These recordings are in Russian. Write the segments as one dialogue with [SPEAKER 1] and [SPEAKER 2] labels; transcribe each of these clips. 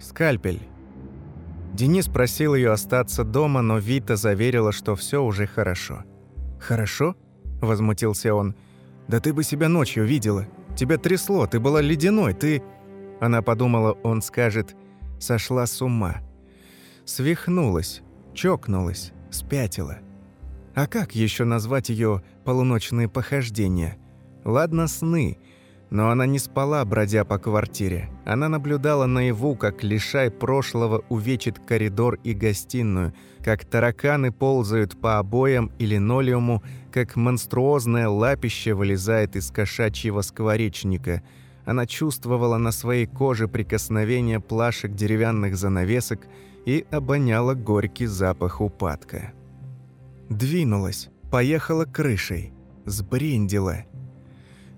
[SPEAKER 1] Скальпель. Денис просил ее остаться дома, но Вита заверила, что все уже хорошо. «Хорошо?» – возмутился он. «Да ты бы себя ночью видела. Тебя трясло, ты была ледяной, ты...» Она подумала, он скажет «сошла с ума». Свихнулась, чокнулась, спятила. А как еще назвать ее полуночные похождения? Ладно, сны – но она не спала, бродя по квартире. Она наблюдала наяву, как лишай прошлого увечит коридор и гостиную, как тараканы ползают по обоям и линолеуму, как монструозное лапище вылезает из кошачьего скворечника. Она чувствовала на своей коже прикосновение плашек деревянных занавесок и обоняла горький запах упадка. Двинулась, поехала крышей, сбрендила –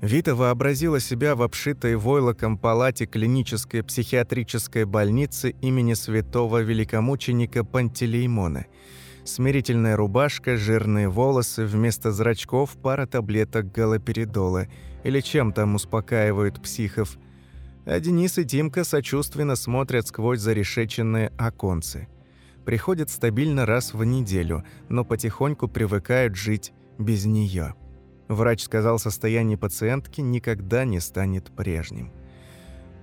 [SPEAKER 1] Вита вообразила себя в обшитой войлоком палате клинической психиатрической больницы имени святого великомученика Пантелеймона. Смирительная рубашка, жирные волосы, вместо зрачков пара таблеток галоперидола или чем там успокаивают психов. А Денис и Тимка сочувственно смотрят сквозь зарешеченные оконцы. Приходят стабильно раз в неделю, но потихоньку привыкают жить без нее. Врач сказал, состояние пациентки никогда не станет прежним.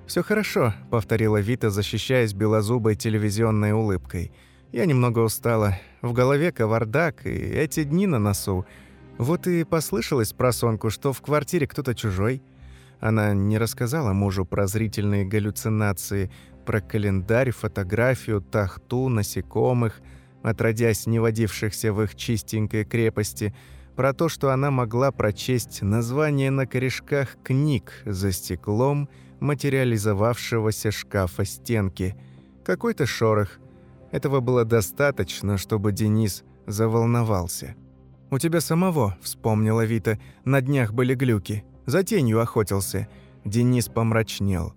[SPEAKER 1] Все хорошо», — повторила Вита, защищаясь белозубой телевизионной улыбкой. «Я немного устала. В голове кавардак, и эти дни на носу. Вот и послышалось про Сонку, что в квартире кто-то чужой». Она не рассказала мужу про зрительные галлюцинации, про календарь, фотографию, тахту, насекомых, отродясь не водившихся в их чистенькой крепости — про то, что она могла прочесть название на корешках книг за стеклом материализовавшегося шкафа стенки. Какой-то шорох. Этого было достаточно, чтобы Денис заволновался. «У тебя самого», — вспомнила Вита, — «на днях были глюки. За тенью охотился». Денис помрачнел.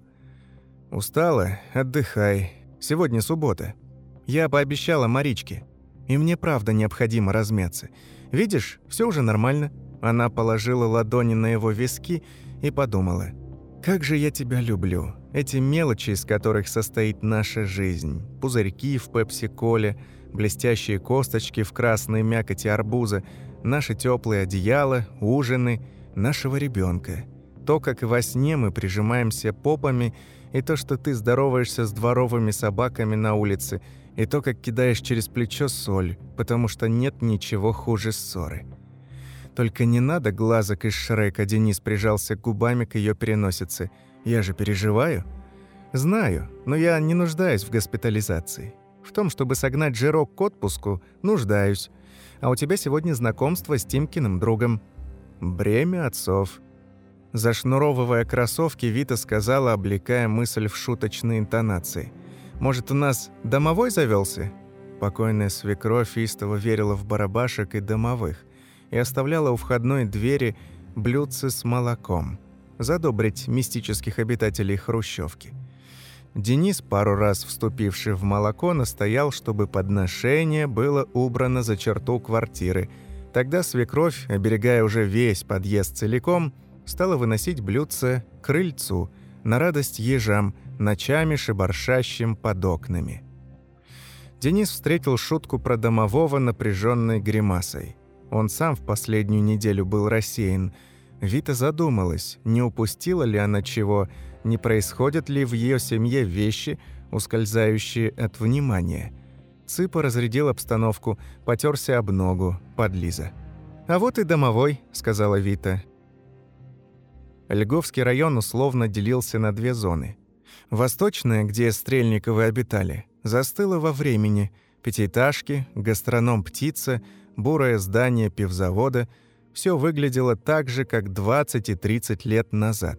[SPEAKER 1] «Устала? Отдыхай. Сегодня суббота. Я пообещала Маричке. И мне правда необходимо размяться. Видишь, все уже нормально». Она положила ладони на его виски и подумала. «Как же я тебя люблю. Эти мелочи, из которых состоит наша жизнь. Пузырьки в пепси-коле, блестящие косточки в красной мякоти арбуза, наши теплые одеяла, ужины, нашего ребенка. То, как во сне мы прижимаемся попами, и то, что ты здороваешься с дворовыми собаками на улице – и то, как кидаешь через плечо соль, потому что нет ничего хуже ссоры. Только не надо глазок из Шрека, Денис прижался губами к ее переносице. Я же переживаю. Знаю, но я не нуждаюсь в госпитализации. В том, чтобы согнать жирок к отпуску, нуждаюсь. А у тебя сегодня знакомство с Тимкиным другом. Бремя отцов. Зашнуровывая кроссовки, Вита сказала, облекая мысль в шуточные интонации – может, у нас домовой завелся? Покойная свекровь истово верила в барабашек и домовых и оставляла у входной двери блюдце с молоком, задобрить мистических обитателей Хрущевки. Денис, пару раз вступивший в молоко, настоял, чтобы подношение было убрано за черту квартиры. Тогда свекровь, оберегая уже весь подъезд целиком, стала выносить блюдце к крыльцу, на радость ежам, ночами шебаршащим под окнами. Денис встретил шутку про домового напряженной гримасой. Он сам в последнюю неделю был рассеян. Вита задумалась, не упустила ли она чего, не происходят ли в ее семье вещи, ускользающие от внимания. Цыпа разрядил обстановку, потерся об ногу, подлиза. «А вот и домовой», — сказала Вита. Льговский район условно делился на две зоны. Восточная, где Стрельниковы обитали, застыла во времени. Пятиэтажки, гастроном «Птица», бурое здание пивзавода – все выглядело так же, как 20 и 30 лет назад.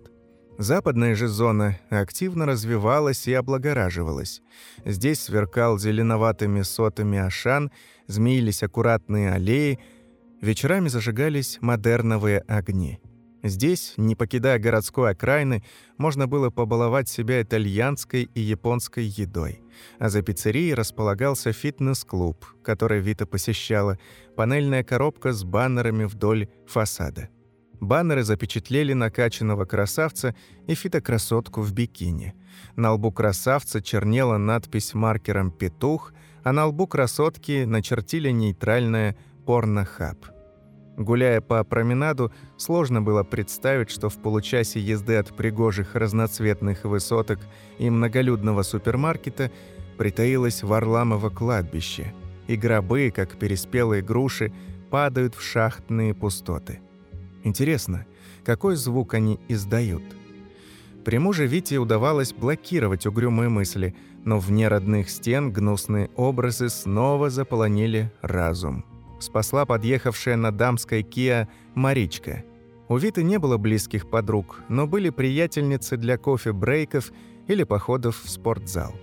[SPEAKER 1] Западная же зона активно развивалась и облагораживалась. Здесь сверкал зеленоватыми сотами ашан, змеились аккуратные аллеи, вечерами зажигались модерновые огни – Здесь, не покидая городской окраины, можно было побаловать себя итальянской и японской едой. А за пиццерией располагался фитнес-клуб, который Вита посещала, панельная коробка с баннерами вдоль фасада. Баннеры запечатлели накачанного красавца и фитокрасотку в бикини. На лбу красавца чернела надпись маркером «Петух», а на лбу красотки начертили нейтральное «Порнохаб». Гуляя по променаду, сложно было представить, что в получасе езды от пригожих разноцветных высоток и многолюдного супермаркета притаилось Варламово кладбище, и гробы, как переспелые груши, падают в шахтные пустоты. Интересно, какой звук они издают? Приму же Вите удавалось блокировать угрюмые мысли, но вне родных стен гнусные образы снова заполонили разум. Спасла подъехавшая на дамской Киа Маричка. У Виты не было близких подруг, но были приятельницы для кофе-брейков или походов в спортзал.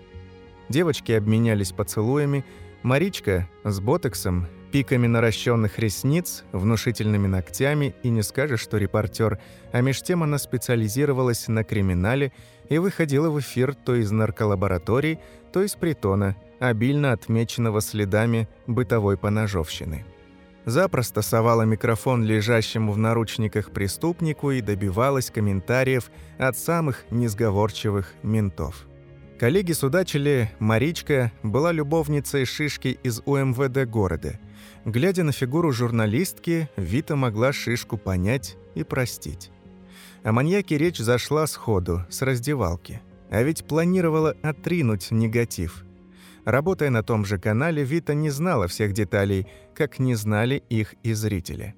[SPEAKER 1] Девочки обменялись поцелуями, Маричка с ботоксом пиками наращенных ресниц, внушительными ногтями, и не скажешь, что репортер, а меж тем она специализировалась на криминале и выходила в эфир то из нарколабораторий, то из притона, обильно отмеченного следами бытовой поножовщины. Запросто совала микрофон лежащему в наручниках преступнику и добивалась комментариев от самых несговорчивых ментов. Коллеги судачили, Маричка была любовницей Шишки из УМВД города – Глядя на фигуру журналистки, Вита могла шишку понять и простить. О маньяке речь зашла сходу, с раздевалки. А ведь планировала отринуть негатив. Работая на том же канале, Вита не знала всех деталей, как не знали их и зрители.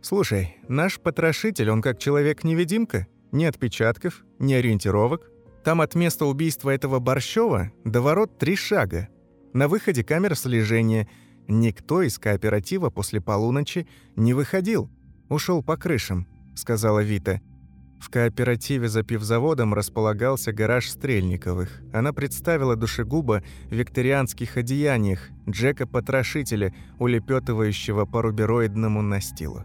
[SPEAKER 1] «Слушай, наш потрошитель, он как человек-невидимка? Ни отпечатков, ни ориентировок. Там от места убийства этого Борщева до ворот три шага. На выходе камера слежения – Никто из кооператива после полуночи не выходил. Ушел по крышам», — сказала Вита. В кооперативе за пивзаводом располагался гараж Стрельниковых. Она представила душегуба в викторианских одеяниях, Джека-потрошителя, улепетывающего по рубероидному настилу.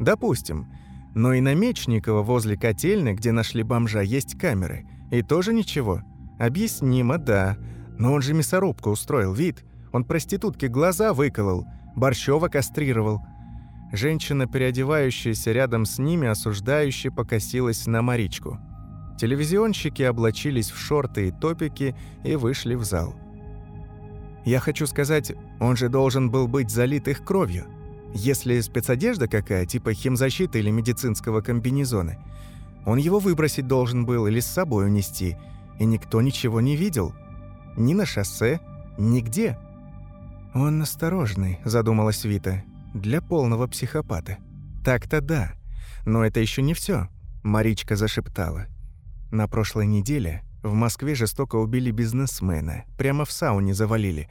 [SPEAKER 1] «Допустим. Но и на Мечникова возле котельной, где нашли бомжа, есть камеры. И тоже ничего. Объяснимо, да. Но он же мясорубку устроил, вид. Он проститутке глаза выколол, Борщева кастрировал. Женщина, переодевающаяся рядом с ними, осуждающе покосилась на Маричку. Телевизионщики облачились в шорты и топики и вышли в зал. «Я хочу сказать, он же должен был быть залит их кровью. Если спецодежда какая, типа химзащиты или медицинского комбинезона, он его выбросить должен был или с собой унести, и никто ничего не видел. Ни на шоссе, нигде». «Он осторожный», – задумалась Вита. «Для полного психопата». «Так-то да. Но это еще не все. Маричка зашептала. «На прошлой неделе в Москве жестоко убили бизнесмена. Прямо в сауне завалили.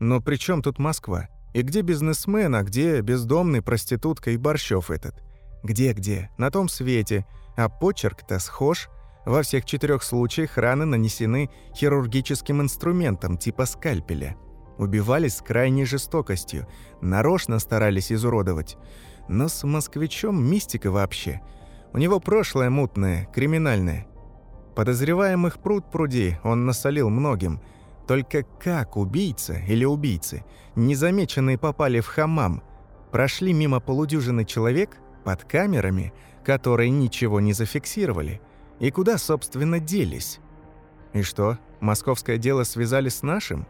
[SPEAKER 1] Но при чем тут Москва? И где бизнесмен, а где бездомный проститутка и Борщев этот? Где-где? На том свете. А почерк-то схож». Во всех четырех случаях раны нанесены хирургическим инструментом типа скальпеля. Убивали с крайней жестокостью, нарочно старались изуродовать. Но с москвичом мистика вообще. У него прошлое мутное, криминальное. Подозреваемых пруд пруди, он насолил многим. Только как убийца или убийцы, незамеченные попали в хамам, прошли мимо полудюжины человек под камерами, которые ничего не зафиксировали, и куда, собственно, делись? И что, московское дело связали с нашим?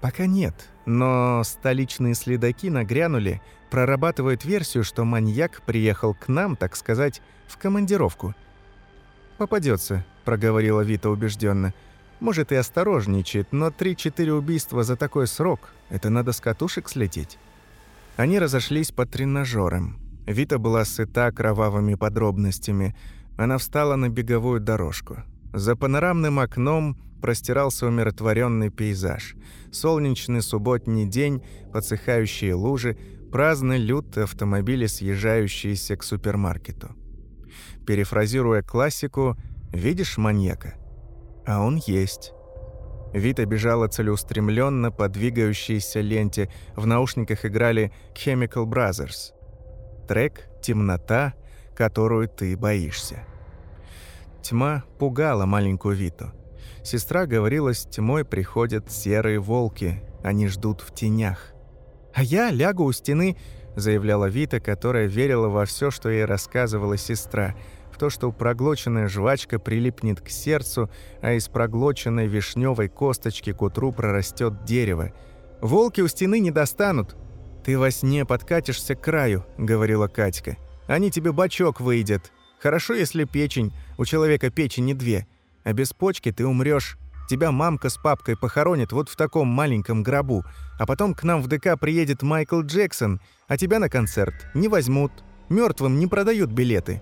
[SPEAKER 1] Пока нет, но столичные следаки нагрянули, прорабатывают версию, что маньяк приехал к нам, так сказать, в командировку. Попадется, проговорила Вита убежденно. Может и осторожничает, но 3-4 убийства за такой срок это надо с катушек слететь. Они разошлись по тренажерам. Вита была сыта кровавыми подробностями. Она встала на беговую дорожку. За панорамным окном простирался умиротворенный пейзаж. Солнечный субботний день, подсыхающие лужи, праздный люд автомобили, съезжающиеся к супермаркету. Перефразируя классику, «Видишь маньяка?» А он есть. Вита бежала целеустремленно по двигающейся ленте, в наушниках играли Chemical Brothers. Трек «Темнота, которую ты боишься». Тьма пугала маленькую Виту. Сестра говорила, с тьмой приходят серые волки, они ждут в тенях. А я лягу у стены, заявляла Вита, которая верила во все, что ей рассказывала сестра, в то, что проглоченная жвачка прилипнет к сердцу, а из проглоченной вишневой косточки к утру прорастет дерево. «Волки у стены не достанут!» «Ты во сне подкатишься к краю», — говорила Катька. «Они тебе бачок выйдет. Хорошо, если печень, у человека печени две, а без почки ты умрешь. Тебя мамка с папкой похоронят вот в таком маленьком гробу, а потом к нам в ДК приедет Майкл Джексон, а тебя на концерт не возьмут. Мертвым не продают билеты».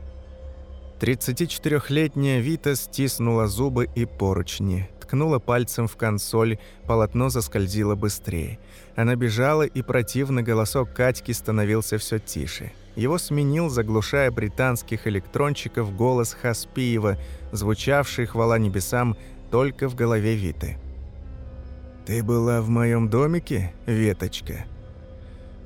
[SPEAKER 1] 34-летняя Вита стиснула зубы и поручни, ткнула пальцем в консоль, полотно заскользило быстрее. Она бежала, и противный голосок Катьки становился все тише. Его сменил, заглушая британских электрончиков, голос Хаспиева, звучавший, хвала небесам, только в голове Виты. «Ты была в моем домике, Веточка?»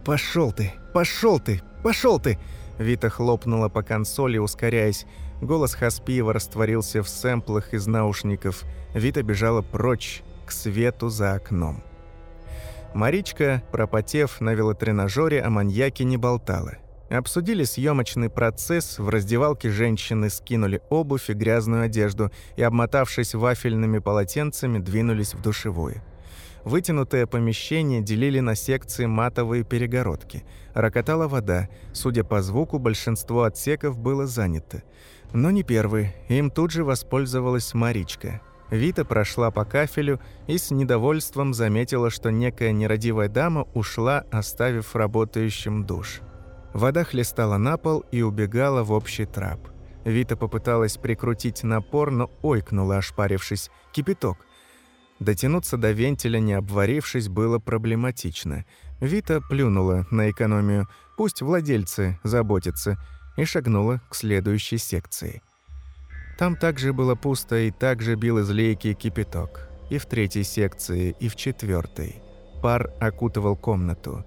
[SPEAKER 1] «Пошел ты! Пошел ты! Пошел ты!» Вита хлопнула по консоли, ускоряясь. Голос Хаспиева растворился в сэмплах из наушников. Вита бежала прочь, к свету за окном. Маричка, пропотев на велотренажере, о маньяке не болтала. Обсудили съемочный процесс, в раздевалке женщины скинули обувь и грязную одежду и, обмотавшись вафельными полотенцами, двинулись в душевую. Вытянутое помещение делили на секции матовые перегородки. Рокотала вода. Судя по звуку, большинство отсеков было занято. Но не первый. Им тут же воспользовалась Маричка. Вита прошла по кафелю и с недовольством заметила, что некая нерадивая дама ушла, оставив работающим душ. Вода хлестала на пол и убегала в общий трап. Вита попыталась прикрутить напор, но ойкнула, ошпарившись. Кипяток. Дотянуться до вентиля, не обварившись, было проблематично. Вита плюнула на экономию. Пусть владельцы заботятся. И шагнула к следующей секции. Там также было пусто и также бил из лейки кипяток. И в третьей секции, и в четвертой. Пар окутывал комнату.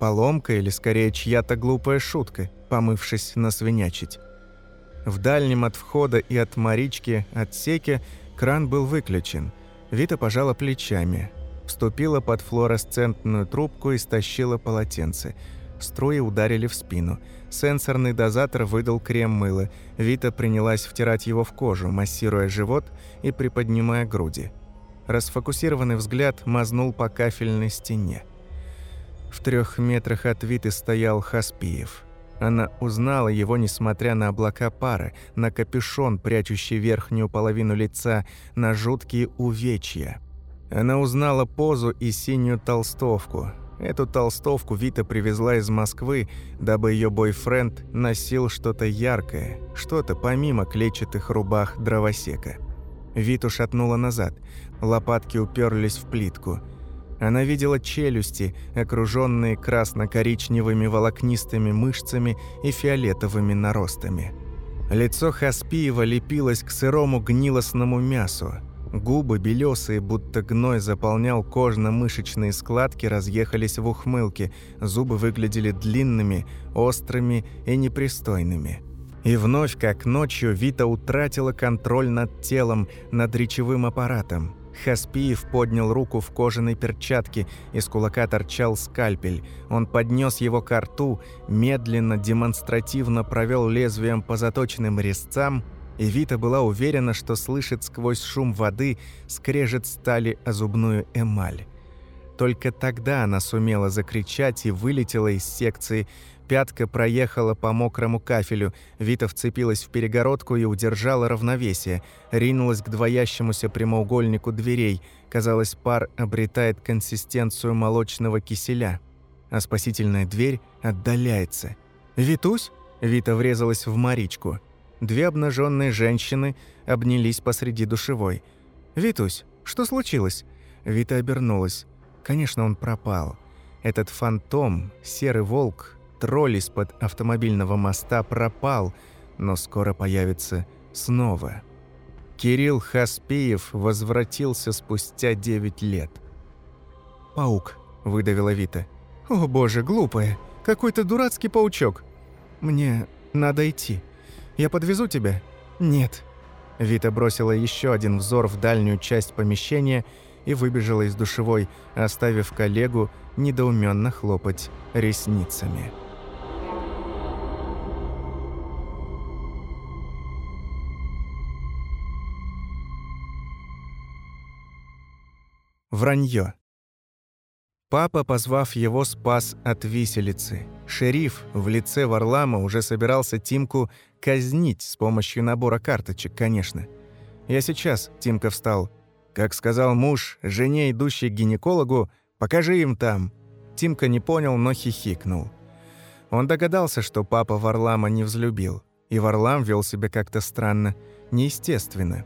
[SPEAKER 1] Поломка или скорее чья-то глупая шутка, помывшись насвинячить. В дальнем от входа и от Марички отсеке кран был выключен. Вита пожала плечами, вступила под флуоресцентную трубку и стащила полотенце. Струи ударили в спину. Сенсорный дозатор выдал крем мыла. Вита принялась втирать его в кожу, массируя живот и приподнимая груди. Расфокусированный взгляд мазнул по кафельной стене. В трех метрах от Виты стоял Хаспиев. Она узнала его, несмотря на облака пара, на капюшон, прячущий верхнюю половину лица, на жуткие увечья. Она узнала позу и синюю толстовку. Эту толстовку Вита привезла из Москвы, дабы ее бойфренд носил что-то яркое, что-то помимо клетчатых рубах дровосека. Виту шатнула назад, лопатки уперлись в плитку – она видела челюсти, окруженные красно-коричневыми волокнистыми мышцами и фиолетовыми наростами. Лицо Хаспиева лепилось к сырому гнилостному мясу. Губы белесые, будто гной заполнял кожно-мышечные складки, разъехались в ухмылке, зубы выглядели длинными, острыми и непристойными. И вновь, как ночью, Вита утратила контроль над телом, над речевым аппаратом. Хаспиев поднял руку в кожаной перчатке, из кулака торчал скальпель. Он поднес его к рту, медленно, демонстративно провел лезвием по заточенным резцам, и Вита была уверена, что слышит сквозь шум воды скрежет стали о зубную эмаль. Только тогда она сумела закричать и вылетела из секции, Пятка проехала по мокрому кафелю, Вита вцепилась в перегородку и удержала равновесие, ринулась к двоящемуся прямоугольнику дверей. Казалось, пар обретает консистенцию молочного киселя, а спасительная дверь отдаляется. «Витусь?» – Вита врезалась в Маричку. Две обнаженные женщины обнялись посреди душевой. «Витусь, что случилось?» Вита обернулась. Конечно, он пропал. Этот фантом, серый волк, тролль из-под автомобильного моста пропал, но скоро появится снова. Кирилл Хаспеев возвратился спустя 9 лет. «Паук», — выдавила Вита. «О боже, глупая, какой-то дурацкий паучок. Мне надо идти. Я подвезу тебя?» «Нет». Вита бросила еще один взор в дальнюю часть помещения и выбежала из душевой, оставив коллегу недоуменно хлопать ресницами. Вранье. Папа, позвав его, спас от виселицы. Шериф в лице Варлама уже собирался Тимку казнить с помощью набора карточек, конечно. «Я сейчас», — Тимка встал. Как сказал муж, жене, идущей к гинекологу, «покажи им там». Тимка не понял, но хихикнул. Он догадался, что папа Варлама не взлюбил. И Варлам вел себя как-то странно, неестественно.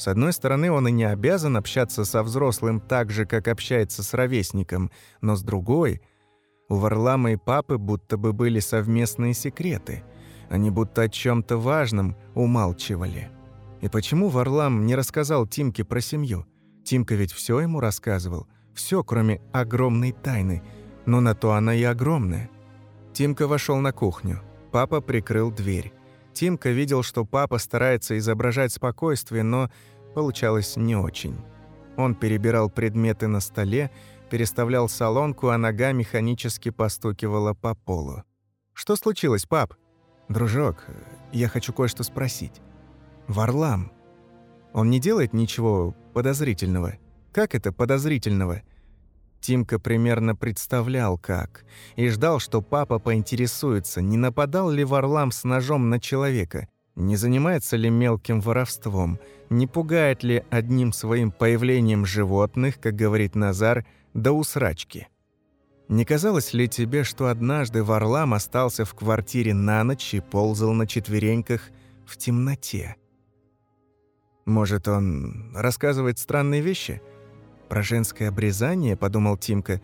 [SPEAKER 1] С одной стороны, он и не обязан общаться со взрослым так же, как общается с ровесником, но с другой, у Варлама и папы будто бы были совместные секреты. Они будто о чем то важном умалчивали. И почему Варлам не рассказал Тимке про семью? Тимка ведь все ему рассказывал. все, кроме огромной тайны. Но на то она и огромная. Тимка вошел на кухню. Папа прикрыл дверь. Тимка видел, что папа старается изображать спокойствие, но получалось не очень. Он перебирал предметы на столе, переставлял солонку, а нога механически постукивала по полу. «Что случилось, пап?» «Дружок, я хочу кое-что спросить. Варлам, он не делает ничего подозрительного? Как это подозрительного?» Тимка примерно представлял, как, и ждал, что папа поинтересуется, не нападал ли Варлам с ножом на человека, не занимается ли мелким воровством, не пугает ли одним своим появлением животных, как говорит Назар, до усрачки. Не казалось ли тебе, что однажды Варлам остался в квартире на ночь и ползал на четвереньках в темноте? Может, он рассказывает странные вещи – про женское обрезание, подумал Тимка.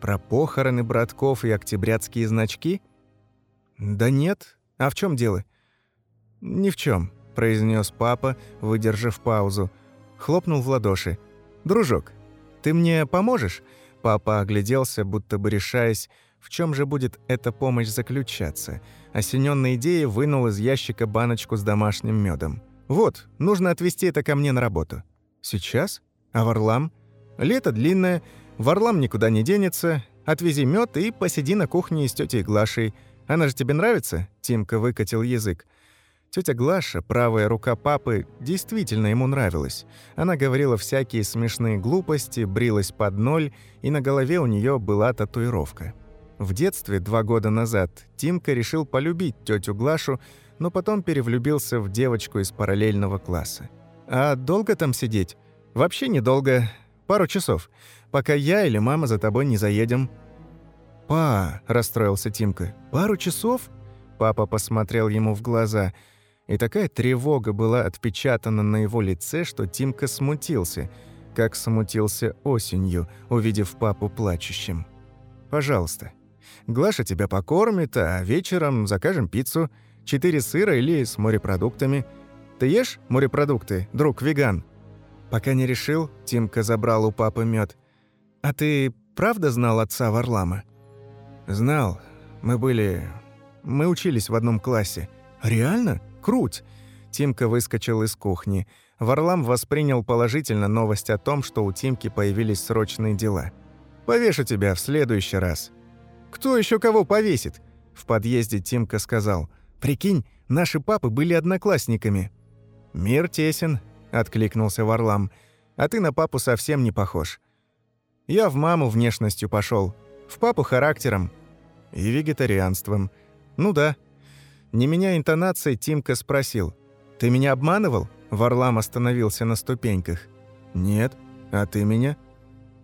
[SPEAKER 1] Про похороны братков и октябрятские значки? Да нет. А в чем дело? Ни в чем, произнес папа, выдержав паузу. Хлопнул в ладоши. Дружок, ты мне поможешь? Папа огляделся, будто бы решаясь, в чем же будет эта помощь заключаться. Осенённой идеей вынул из ящика баночку с домашним медом. «Вот, нужно отвезти это ко мне на работу». «Сейчас? А Варлам?» Лето длинное, Варлам никуда не денется. Отвези мед и посиди на кухне с тетей Глашей. Она же тебе нравится?» Тимка выкатил язык. Тетя Глаша, правая рука папы, действительно ему нравилась. Она говорила всякие смешные глупости, брилась под ноль, и на голове у нее была татуировка. В детстве, два года назад, Тимка решил полюбить тетю Глашу, но потом перевлюбился в девочку из параллельного класса. «А долго там сидеть?» «Вообще недолго. Пару часов, пока я или мама за тобой не заедем». «Па», – расстроился Тимка, – «пару часов?» Папа посмотрел ему в глаза, и такая тревога была отпечатана на его лице, что Тимка смутился, как смутился осенью, увидев папу плачущим. «Пожалуйста, Глаша тебя покормит, а вечером закажем пиццу, четыре сыра или с морепродуктами. Ты ешь морепродукты, друг веган?» Пока не решил, Тимка забрал у папы мед. «А ты правда знал отца Варлама?» «Знал. Мы были... Мы учились в одном классе». «Реально? Круть!» Тимка выскочил из кухни. Варлам воспринял положительно новость о том, что у Тимки появились срочные дела. «Повешу тебя в следующий раз». «Кто еще кого повесит?» В подъезде Тимка сказал. «Прикинь, наши папы были одноклассниками». «Мир тесен, — откликнулся Варлам. «А ты на папу совсем не похож. Я в маму внешностью пошел, в папу характером и вегетарианством. Ну да». Не меняя интонации, Тимка спросил. «Ты меня обманывал?» Варлам остановился на ступеньках. «Нет. А ты меня?»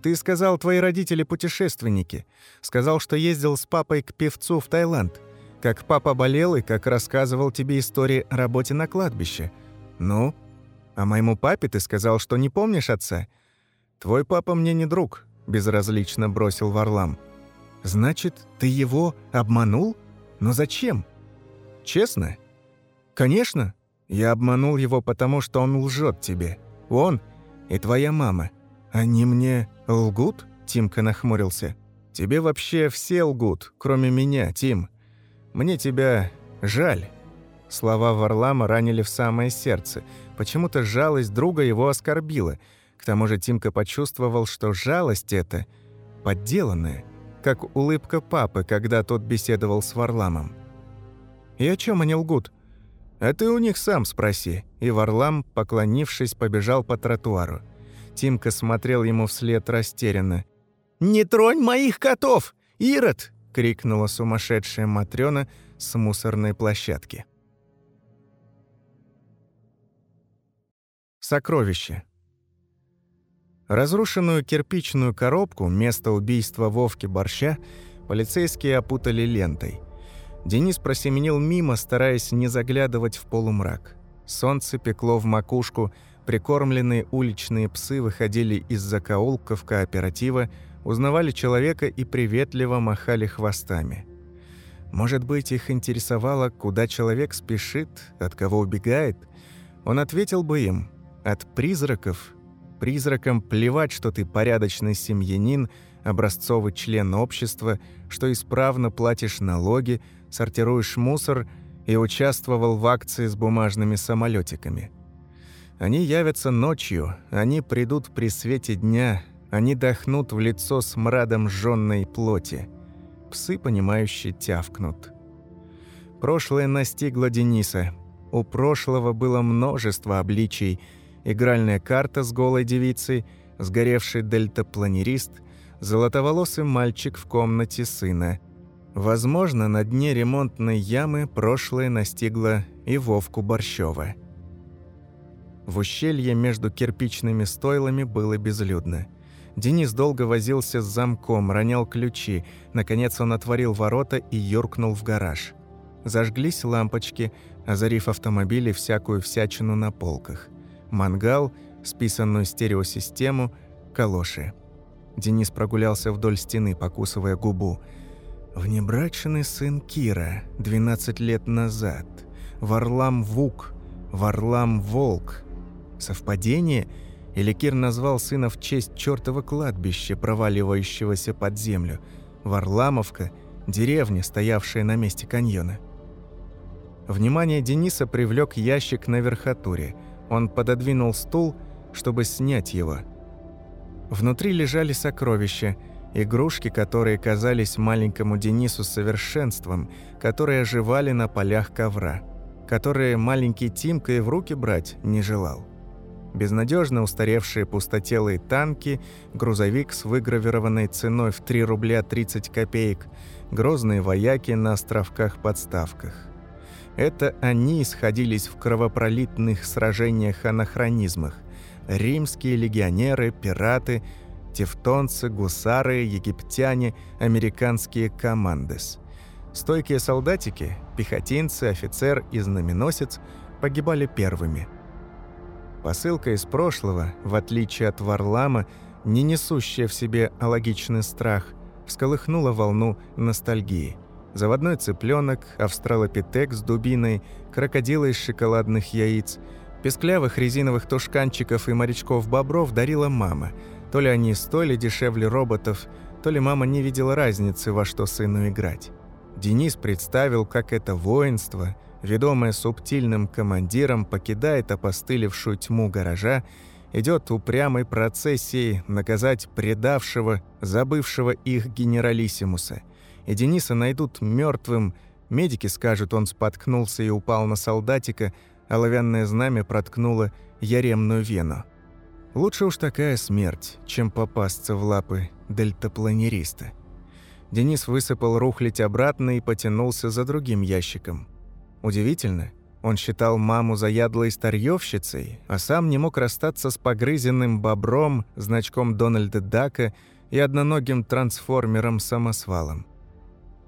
[SPEAKER 1] «Ты сказал, твои родители путешественники. Сказал, что ездил с папой к певцу в Таиланд. Как папа болел и как рассказывал тебе истории о работе на кладбище. Ну?» А моему папе ты сказал, что не помнишь отца? Твой папа мне не друг, безразлично бросил Варлам. Значит, ты его обманул? Но зачем? Честно? Конечно. Я обманул его, потому что он лжет тебе. Он и твоя мама. Они мне лгут? Тимка нахмурился. Тебе вообще все лгут, кроме меня, Тим. Мне тебя жаль. Слова Варлама ранили в самое сердце. Почему-то жалость друга его оскорбила. К тому же Тимка почувствовал, что жалость эта подделанная, как улыбка папы, когда тот беседовал с Варламом. «И о чем они лгут?» «А ты у них сам спроси». И Варлам, поклонившись, побежал по тротуару. Тимка смотрел ему вслед растерянно. «Не тронь моих котов! Ирод!» — крикнула сумасшедшая Матрёна с мусорной площадки. Сокровище. Разрушенную кирпичную коробку, место убийства Вовки Борща, полицейские опутали лентой. Денис просеменил мимо, стараясь не заглядывать в полумрак. Солнце пекло в макушку, прикормленные уличные псы выходили из закоулков кооператива, узнавали человека и приветливо махали хвостами. Может быть, их интересовало, куда человек спешит, от кого убегает? Он ответил бы им «от призраков». Призракам плевать, что ты порядочный семьянин, образцовый член общества, что исправно платишь налоги, сортируешь мусор и участвовал в акции с бумажными самолетиками. Они явятся ночью, они придут при свете дня, они дохнут в лицо смрадом жжённой плоти. Псы, понимающие, тявкнут. Прошлое настигло Дениса. У прошлого было множество обличий. Игральная карта с голой девицей, сгоревший дельтапланерист, золотоволосый мальчик в комнате сына – Возможно, на дне ремонтной ямы прошлое настигло и Вовку Борщева. В ущелье между кирпичными стойлами было безлюдно. Денис долго возился с замком, ронял ключи. Наконец он отворил ворота и юркнул в гараж. Зажглись лампочки, озарив автомобили всякую всячину на полках. Мангал, списанную стереосистему, калоши. Денис прогулялся вдоль стены, покусывая губу – Внебрачный сын Кира, 12 лет назад. Варлам Вук, Варлам Волк. Совпадение? Или Кир назвал сына в честь чертова кладбища, проваливающегося под землю? Варламовка – деревня, стоявшая на месте каньона. Внимание Дениса привлек ящик на верхотуре. Он пододвинул стул, чтобы снять его. Внутри лежали сокровища – Игрушки, которые казались маленькому Денису совершенством, которые оживали на полях ковра, которые маленький Тимка и в руки брать не желал. Безнадежно устаревшие пустотелые танки, грузовик с выгравированной ценой в 3 рубля 30 копеек, грозные вояки на островках-подставках. Это они сходились в кровопролитных сражениях-анахронизмах. Римские легионеры, пираты – тевтонцы, гусары, египтяне, американские командес. Стойкие солдатики, пехотинцы, офицер и знаменосец погибали первыми. Посылка из прошлого, в отличие от Варлама, не несущая в себе алогичный страх, всколыхнула волну ностальгии. Заводной цыпленок, австралопитек с дубиной, крокодилы из шоколадных яиц, песклявых резиновых тушканчиков и морячков-бобров дарила мама – то ли они стоили дешевле роботов, то ли мама не видела разницы, во что сыну играть. Денис представил, как это воинство, ведомое субтильным командиром, покидает опостылевшую тьму гаража, идет упрямой процессией наказать предавшего, забывшего их генералиссимуса. И Дениса найдут мертвым. медики скажут, он споткнулся и упал на солдатика, оловянное знамя проткнуло яремную вену. Лучше уж такая смерть, чем попасться в лапы дельтапланериста. Денис высыпал рухлить обратно и потянулся за другим ящиком. Удивительно, он считал маму заядлой старьёвщицей, а сам не мог расстаться с погрызенным бобром, значком Дональда Дака и одноногим трансформером-самосвалом.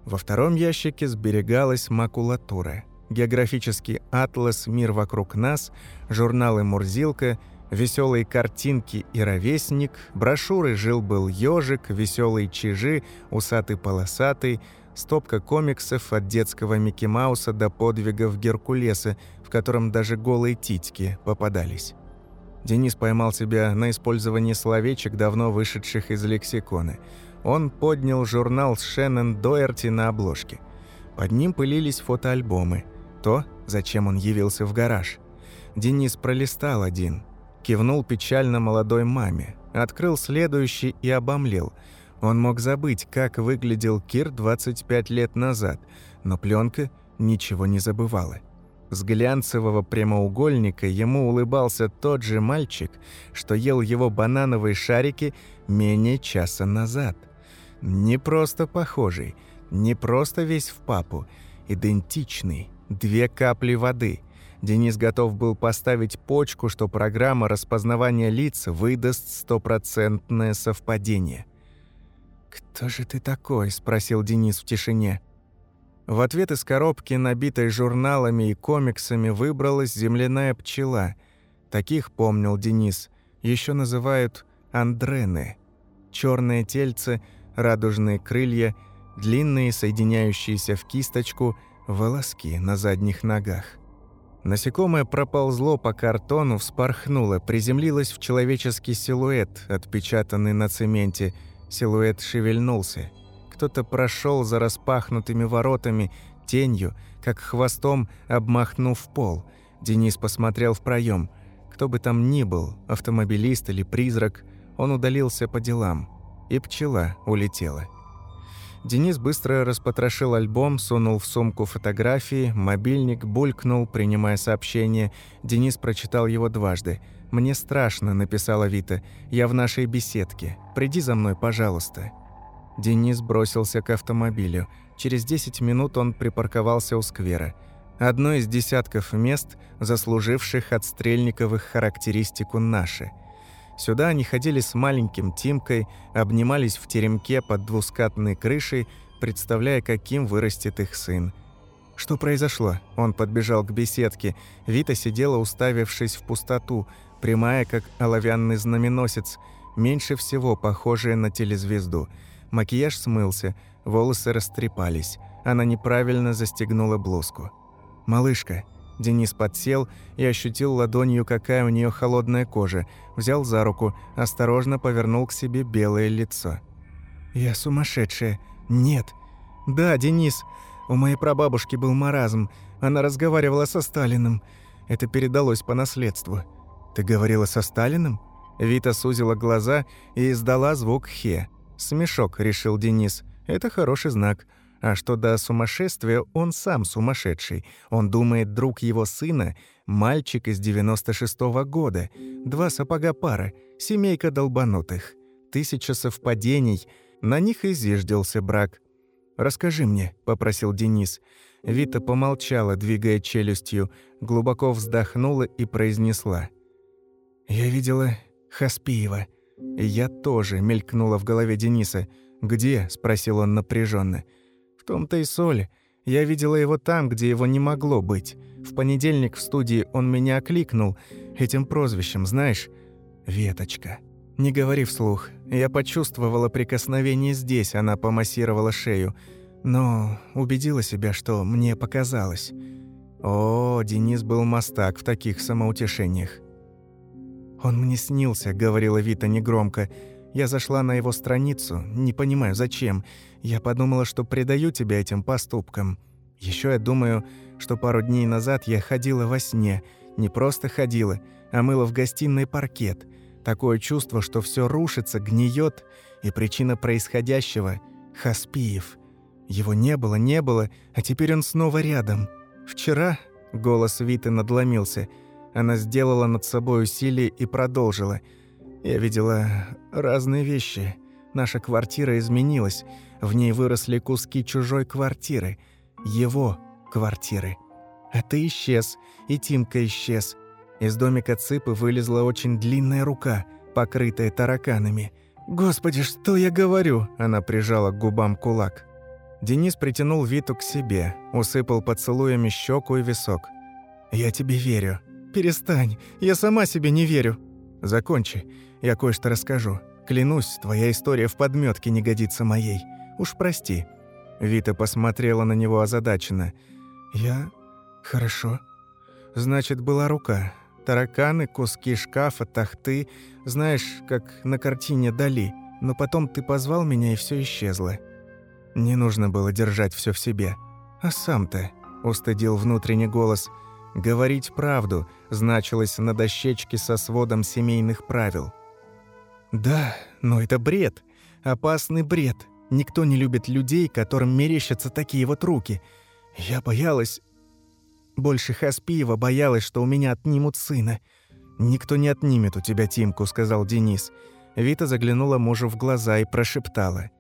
[SPEAKER 1] Во втором ящике сберегалась макулатура. Географический атлас «Мир вокруг нас», журналы «Мурзилка», веселые картинки и ровесник, брошюры «Жил-был ежик», веселые чижи, усатый-полосатый, стопка комиксов от детского Микки Мауса до подвигов Геркулеса, в котором даже голые титьки попадались. Денис поймал себя на использовании словечек, давно вышедших из лексикона. Он поднял журнал с Шеннон Доерти на обложке. Под ним пылились фотоальбомы. То, зачем он явился в гараж. Денис пролистал один – Кивнул печально молодой маме. Открыл следующий и обомлел. Он мог забыть, как выглядел Кир 25 лет назад, но пленка ничего не забывала. С глянцевого прямоугольника ему улыбался тот же мальчик, что ел его банановые шарики менее часа назад. Не просто похожий, не просто весь в папу, идентичный, две капли воды. Денис готов был поставить почку, что программа распознавания лиц выдаст стопроцентное совпадение. «Кто же ты такой?» – спросил Денис в тишине. В ответ из коробки, набитой журналами и комиксами, выбралась земляная пчела. Таких, помнил Денис, еще называют андрены. Черное тельце, радужные крылья, длинные, соединяющиеся в кисточку, волоски на задних ногах. Насекомое проползло по картону, вспорхнуло, приземлилось в человеческий силуэт, отпечатанный на цементе. Силуэт шевельнулся – кто-то прошел за распахнутыми воротами, тенью, как хвостом обмахнув пол. Денис посмотрел в проем. Кто бы там ни был, автомобилист или призрак, он удалился по делам. И пчела улетела. Денис быстро распотрошил альбом, сунул в сумку фотографии, мобильник булькнул, принимая сообщение. Денис прочитал его дважды. «Мне страшно», — написала Вита. «Я в нашей беседке. Приди за мной, пожалуйста». Денис бросился к автомобилю. Через 10 минут он припарковался у сквера. Одно из десятков мест, заслуживших от Стрельниковых характеристику «наши». Сюда они ходили с маленьким Тимкой, обнимались в теремке под двускатной крышей, представляя, каким вырастет их сын. Что произошло? Он подбежал к беседке. Вита сидела, уставившись в пустоту, прямая, как оловянный знаменосец, меньше всего похожая на телезвезду – Макияж смылся, волосы растрепались. Она неправильно застегнула блузку. «Малышка». Денис подсел и ощутил ладонью, какая у нее холодная кожа. Взял за руку, осторожно повернул к себе белое лицо. «Я сумасшедшая. Нет». «Да, Денис. У моей прабабушки был маразм. Она разговаривала со Сталиным. Это передалось по наследству». «Ты говорила со Сталиным?» Вита сузила глаза и издала звук «хе». Смешок, решил Денис. Это хороший знак. А что до сумасшествия, он сам сумасшедший. Он думает, друг его сына — мальчик из 96-го года. Два сапога пара, семейка долбанутых. Тысяча совпадений. На них и зиждился брак. «Расскажи мне», — попросил Денис. Вита помолчала, двигая челюстью, глубоко вздохнула и произнесла. «Я видела Хаспиева. «Я тоже», — мелькнуло в голове Дениса. «Где?» — спросил он напряженно. «В том-то и соль. Я видела его там, где его не могло быть. В понедельник в студии он меня окликнул. Этим прозвищем, знаешь? Веточка». «Не говори вслух. Я почувствовала прикосновение здесь», — она помассировала шею. Но убедила себя, что мне показалось. О, Денис был мастак в таких самоутешениях. «Он мне снился», — говорила Вита негромко. «Я зашла на его страницу, не понимаю, зачем. Я подумала, что предаю тебя этим поступкам. Еще я думаю, что пару дней назад я ходила во сне. Не просто ходила, а мыла в гостиной паркет. Такое чувство, что все рушится, гниет, и причина происходящего — Хаспиев. Его не было, не было, а теперь он снова рядом. Вчера...» — голос Виты надломился — она сделала над собой усилие и продолжила. «Я видела разные вещи. Наша квартира изменилась. В ней выросли куски чужой квартиры. Его квартиры. Ты исчез, и Тимка исчез. Из домика Цыпы вылезла очень длинная рука, покрытая тараканами. «Господи, что я говорю?» Она прижала к губам кулак. Денис притянул Виту к себе, усыпал поцелуями щеку и висок. «Я тебе верю перестань. Я сама себе не верю». «Закончи. Я кое-что расскажу. Клянусь, твоя история в подметке не годится моей. Уж прости». Вита посмотрела на него озадаченно. «Я... хорошо. Значит, была рука. Тараканы, куски шкафа, тахты. Знаешь, как на картине Дали. Но потом ты позвал меня, и все исчезло. Не нужно было держать все в себе. А сам-то...» — устыдил внутренний голос — Говорить правду значилось на дощечке со сводом семейных правил. Да, но это бред. Опасный бред. Никто не любит людей, которым мерещатся такие вот руки. Я боялась... больше Хаспиева боялась, что у меня отнимут сына. «Никто не отнимет у тебя Тимку», — сказал Денис. Вита заглянула мужу в глаза и прошептала.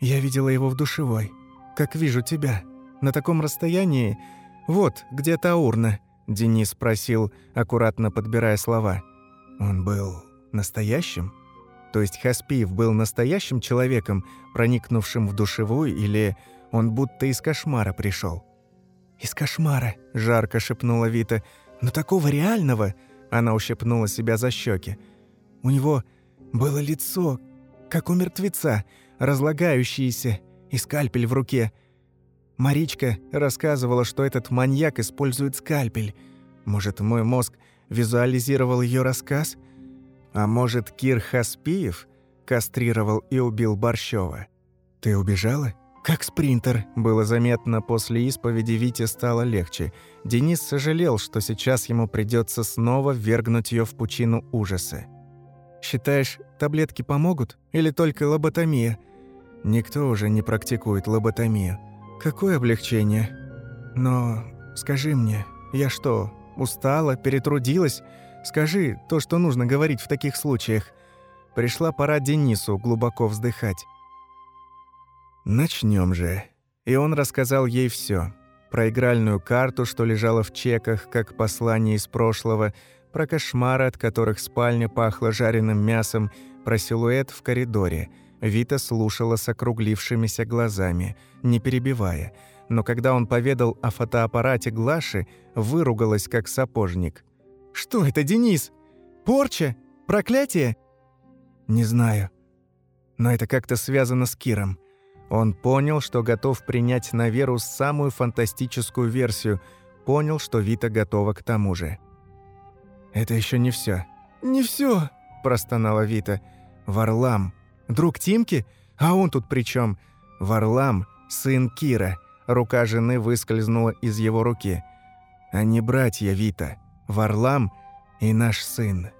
[SPEAKER 1] «Я видела его в душевой, как вижу тебя. На таком расстоянии... Вот, где та урна», — Денис спросил, аккуратно подбирая слова. «Он был настоящим?» То есть Хаспиев был настоящим человеком, проникнувшим в душевую, или он будто из кошмара пришел? «Из кошмара», — жарко шепнула Вита. «Но такого реального...» — она ущипнула себя за щеки. «У него было лицо, как у мертвеца, разлагающееся, и скальпель в руке. Маричка рассказывала, что этот маньяк использует скальпель. Может, мой мозг визуализировал ее рассказ? А может, Кир Хаспиев кастрировал и убил Борщева? Ты убежала?» Как спринтер, было заметно, после исповеди Вите стало легче. Денис сожалел, что сейчас ему придется снова ввергнуть ее в пучину ужаса. «Считаешь, таблетки помогут? Или только лоботомия?» «Никто уже не практикует лоботомию. Какое облегчение? Но скажи мне, я что, устала, перетрудилась? Скажи то, что нужно говорить в таких случаях». Пришла пора Денису глубоко вздыхать. Начнем же. И он рассказал ей все: Про игральную карту, что лежала в чеках, как послание из прошлого, про кошмары, от которых спальня пахла жареным мясом, про силуэт в коридоре. Вита слушала с округлившимися глазами, не перебивая. Но когда он поведал о фотоаппарате Глаши, выругалась, как сапожник. «Что это, Денис? Порча? Проклятие?» «Не знаю. Но это как-то связано с Киром. Он понял, что готов принять на веру самую фантастическую версию, понял, что Вита готова к тому же. «Это еще не все. «Не все, простонала Вита. «Варлам. Друг Тимки? А он тут при чем? Варлам – сын Кира». Рука жены выскользнула из его руки. «Они братья, Вита. Варлам и наш сын».